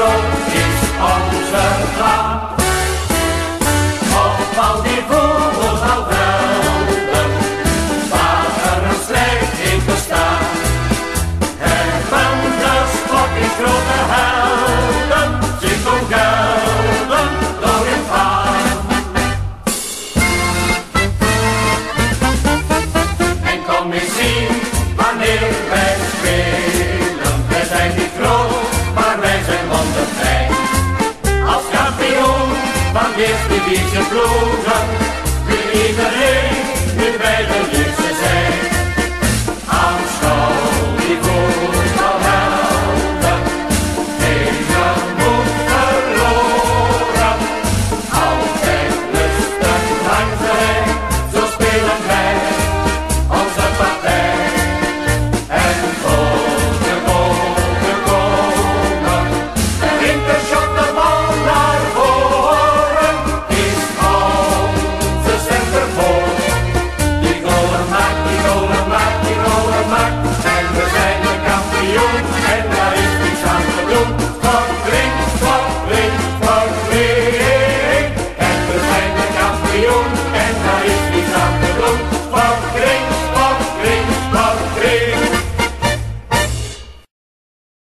is onze naam. Op al die vogels al velden, waar een strijd in bestaat. En van de sport is grote helden, zit om gelden door in vaart. En kom eens zien wanneer wij is gevlogen, wie iedereen, met wel